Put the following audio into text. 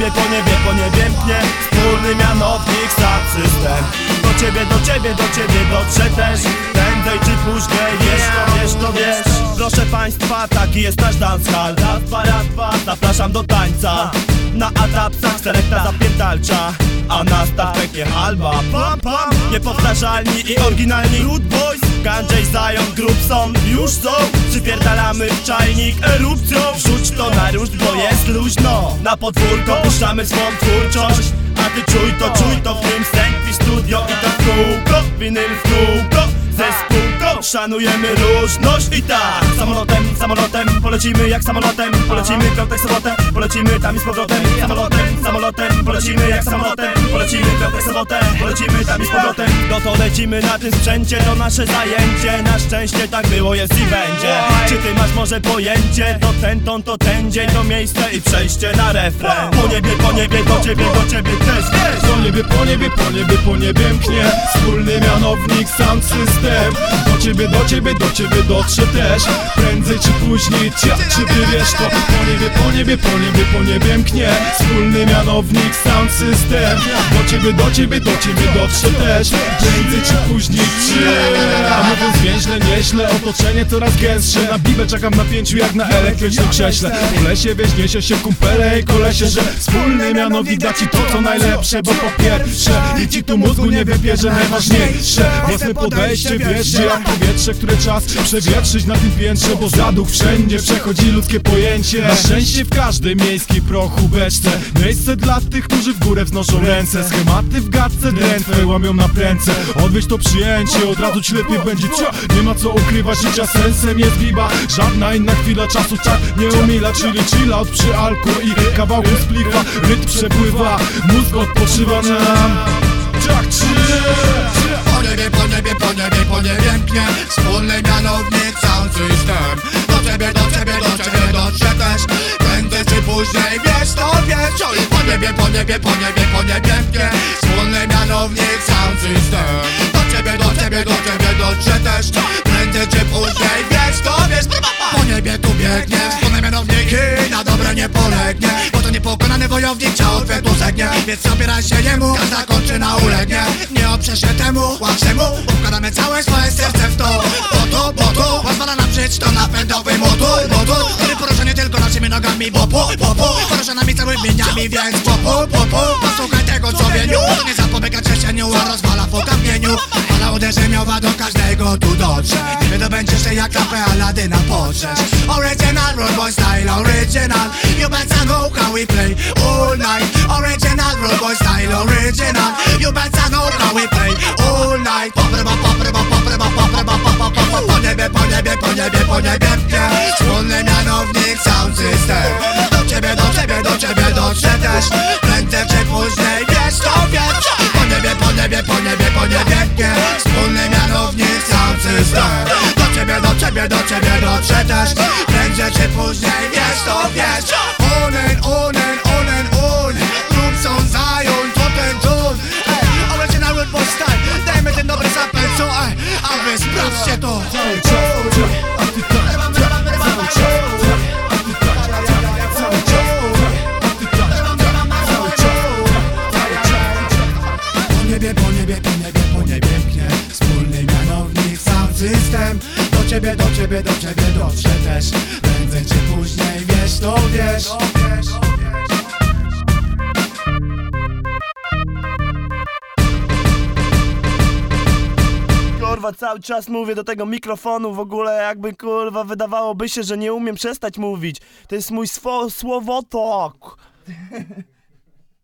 niebie, po niebie, po niebie mknie Wspólny mianownik, sam system. Do ciebie, do ciebie, do ciebie dotrze też. Prędzej czy później, wiesz to, wiesz to, wiesz. Proszę państwa, taki jest nasz dancehall Raz, dwa, raz, dwa, zapraszam do tańca. Na adaptach selekta zapierdalcza A na stawek halba. Pam, pam, niepowtarzalni i oryginalni Root Boys, są Już są, przypierdalamy w czajnik erupcją. Rzuć to na ruszt, bo jest luźno. Na podwórko puszczamy swą twórczość. A ty czuj to, czuj to w tym Sanctuary Studio I to w kółko, winyl w kółko ze spółką Szanujemy różność i tak. Samolotem, samolotem, polecimy jak samolotem. Polecimy piątek, sobotę, polecimy tam i z powrotem. Samolotem, samolotem, polecimy jak samolotem. Polecimy piątek, sobotę, polecimy tam i z powrotem. No to lecimy na tym sprzęcie, to nasze zajęcie. Na szczęście tak było, jest i będzie. Czy ty masz może pojęcie? To ten ton, to ten dzień, to miejsce i przejście na refren. Po niebie, po niebie, do ciebie, do ciebie też, Po niebie, po niebie, po niebie, po niebie mknie. Wspólny mianownik, sound system Do ciebie, do ciebie, do ciebie dotrze też. Prędzej czy później, cia, czy wiesz to. Po niebie, po niebie, po niebie, po niebie mknie. Wspólny mianownik, sound system. Do ciebie, do ciebie, do ciebie dotrze też. Prędzej czy później, czy A mówiąc więźle, nieźle, otoczenie coraz gęstsze. Na bibę czekam na pięciu jak na elektrycznym krześle. W lesie wieś niesie się kumpele i kolesie, że Wspólny mianownik da ci to co najlepsze Bo po pierwsze, i ci tu mózgu nie wybierze najważniejsze. Własne podejście, wiesz, że jak powietrze, które czas przewietrzyć na tym piętrze Bo zaduch wszędzie przechodzi ludzkie pojęcie. Na szczęście w każdej miejskiej prochubeczce. Miejsce dla tych, którzy w górę wznoszą ręce. Schematy w gadce drętwe łamią na prędce. Odwieź to przyjęcie, od razu ci lepiej będzie. Cia Nie ma co ukrywać, życia sensem jest biba. Żadna inna chwila czasu czak nie umila Czyli chilla od przy alku i kawałku splifa Rytm przepływa, mózg odpoczywa nam. Tak czy Po niebie, po niebie, po niebie, po niebie mknie Wspólny mianownik, sound system. Do ciebie, do ciebie, do ciebie dotrze też. Prędzej czy później, wiesz to, wiesz. Po niebie, po niebie, po niebie, po niebie mknie Wspólny mianownik, sound system. Do ciebie, do ciebie, do ciebie dotrze też. Prędzej czy później, wiesz to, wiesz. Po niebie tu biegnie. Wspólny mianownik i na dobre nie polegnie. Bo to niepokonany wojownik, ciało kwiatu zegnie Więc zabieraj się jemu, każda kończyna ulegnie. Nie oprzesz się temu, łatwemu Układamy całe swoje serce w to. Po to, po to, pozwala nam żyć to napędowy motor. Motor, który porusza nie tylko naszymi nogami. Bo po, po, porusza nami całymi dniami Więc po, po, posłuchaj tego co wieniu To nie zapobiega trzęsieniu, a rozwala po kamieniu Fala uderzeniowa do każdego tu dotrze. Nie wydobędziesz się jak klapę Aladyna potrzesz. Original, road boy style, original. You better know how we play all night original You better know how we play all night. Popreba, popreba, popreba, popreba, popreba, popreba Po niebie, po niebie, po niebie, po niebie Wspólny mianownik, sound system. Do ciebie, do ciebie, do ciebie dotrze też. Prędzej czy później, wiesz to, wiesz. Po niebie, po niebie, po niebie, po niebie mnie Wspólny mianownik, sound system. Do ciebie, do ciebie, do ciebie dotrze też. Prędzej czy później, wiesz to, wiesz. On and on system Do ciebie, do ciebie, do ciebie dotrze też Prędzej czy później, wiesz to, wiesz Kurwa, cały czas mówię do tego mikrofonu w ogóle jakby kurwa wydawałoby się, że nie umiem przestać mówić. To jest mój swo- słowotok.